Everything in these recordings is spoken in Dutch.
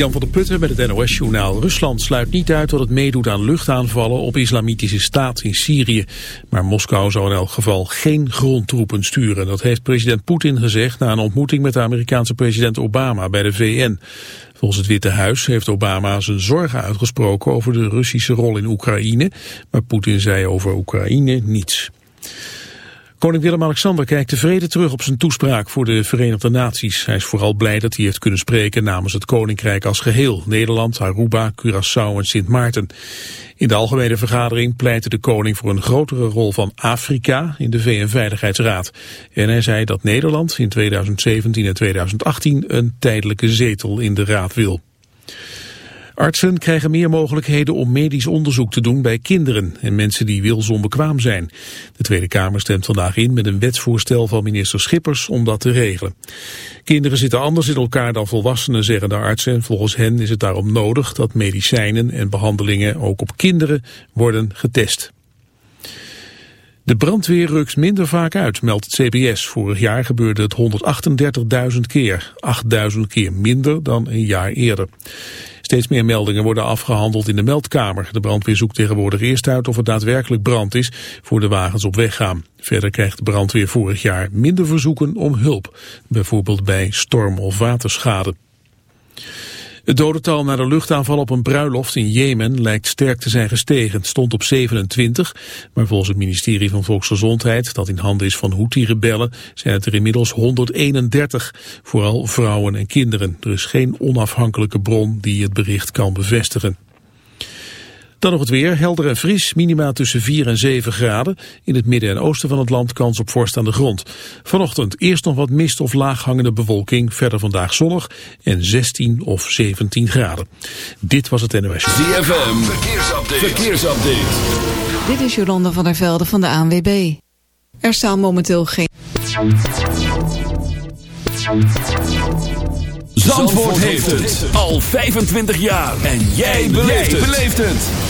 Jan van der Putten met het NOS-journaal. Rusland sluit niet uit dat het meedoet aan luchtaanvallen op islamitische staat in Syrië. Maar Moskou zou in elk geval geen grondtroepen sturen. Dat heeft president Poetin gezegd na een ontmoeting met de Amerikaanse president Obama bij de VN. Volgens het Witte Huis heeft Obama zijn zorgen uitgesproken over de Russische rol in Oekraïne. Maar Poetin zei over Oekraïne niets. Koning Willem-Alexander kijkt tevreden terug op zijn toespraak voor de Verenigde Naties. Hij is vooral blij dat hij heeft kunnen spreken namens het Koninkrijk als geheel. Nederland, Aruba, Curaçao en Sint Maarten. In de algemene vergadering pleitte de koning voor een grotere rol van Afrika in de VN-veiligheidsraad. En hij zei dat Nederland in 2017 en 2018 een tijdelijke zetel in de raad wil. Artsen krijgen meer mogelijkheden om medisch onderzoek te doen bij kinderen en mensen die wilsonbekwaam zijn. De Tweede Kamer stemt vandaag in met een wetsvoorstel van minister Schippers om dat te regelen. Kinderen zitten anders in elkaar dan volwassenen, zeggen de artsen. Volgens hen is het daarom nodig dat medicijnen en behandelingen ook op kinderen worden getest. De brandweer rukt minder vaak uit, meldt het CBS. Vorig jaar gebeurde het 138.000 keer, 8.000 keer minder dan een jaar eerder. Steeds meer meldingen worden afgehandeld in de meldkamer. De brandweer zoekt tegenwoordig eerst uit of het daadwerkelijk brand is voor de wagens op weg gaan. Verder krijgt de brandweer vorig jaar minder verzoeken om hulp, bijvoorbeeld bij storm- of waterschade. Het dodental na de luchtaanval op een bruiloft in Jemen lijkt sterk te zijn gestegen. Het stond op 27, maar volgens het ministerie van Volksgezondheid, dat in handen is van Houthi-rebellen, zijn het er inmiddels 131, vooral vrouwen en kinderen. Er is geen onafhankelijke bron die het bericht kan bevestigen. Dan nog het weer, helder en fris, minima tussen 4 en 7 graden. In het midden en oosten van het land kans op vorst aan de grond. Vanochtend eerst nog wat mist of laaghangende bewolking, verder vandaag zonnig en 16 of 17 graden. Dit was het NOS. ZFM, verkeersupdate. verkeersupdate. Dit is Jolanda van der Velde van de ANWB. Er staan momenteel geen... Zandvoort, heeft het al 25 jaar. En jij beleeft het.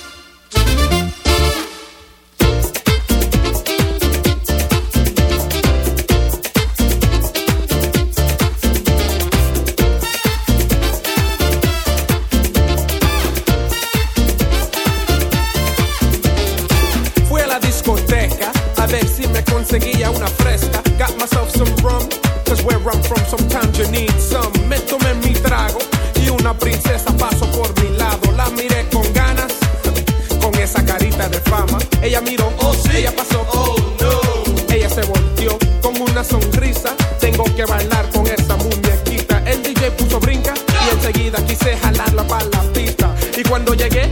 Ella miró, oh sí, ella pasó, oh no. Ella se volteó con una sonrisa. Tengo que bailar con esa muñequita. El DJ puso brinca y enseguida quise jalarla para la pista. Y cuando llegué,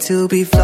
To be.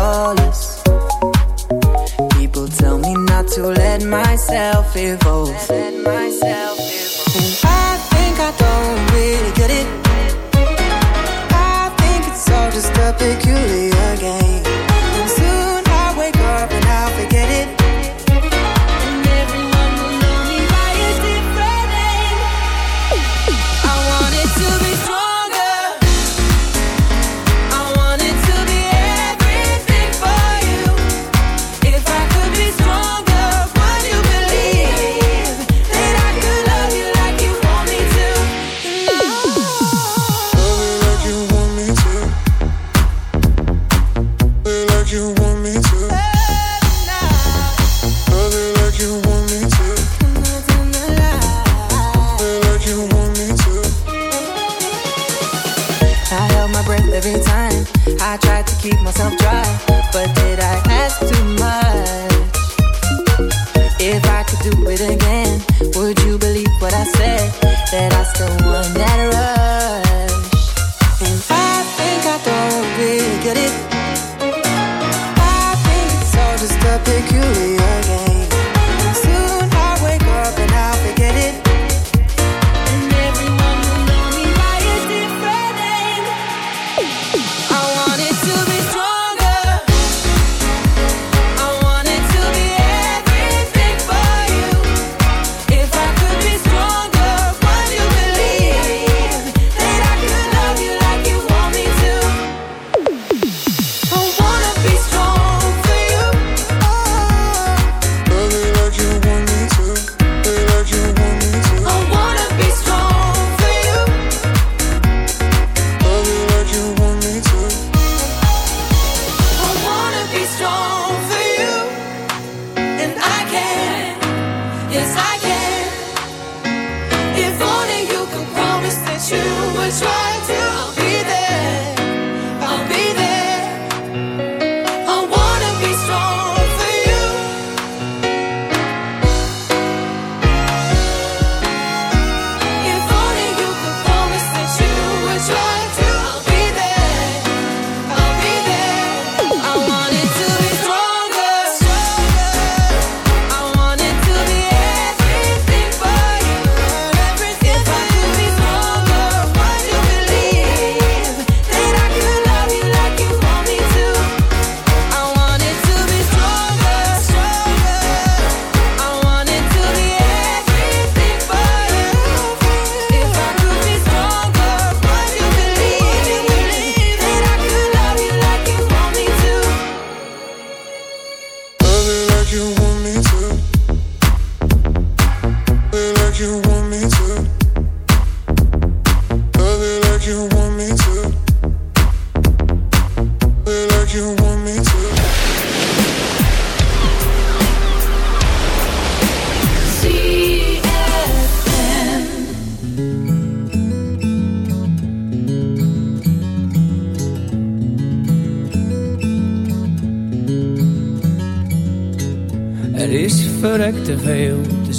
take you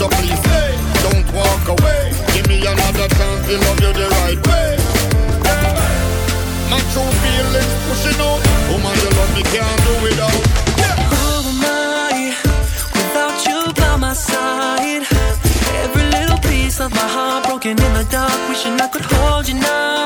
So please, hey, don't walk away. Give me another chance to love you the right way. My true feelings pushing out. Oh my, you love me, can't do without. Who am I without you by my side? Every little piece of my heart broken in the dark, wishing I could hold you now.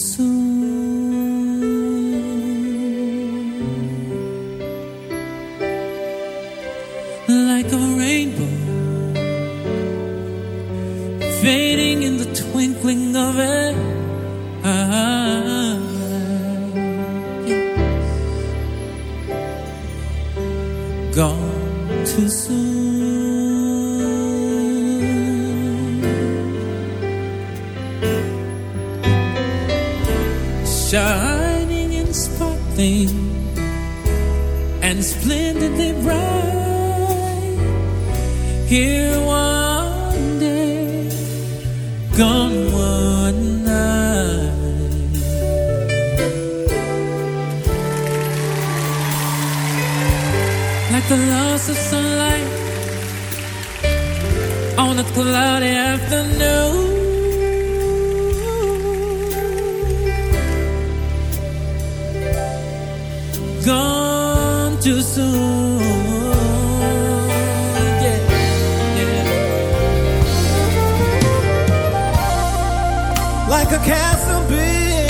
Soon. hasn't been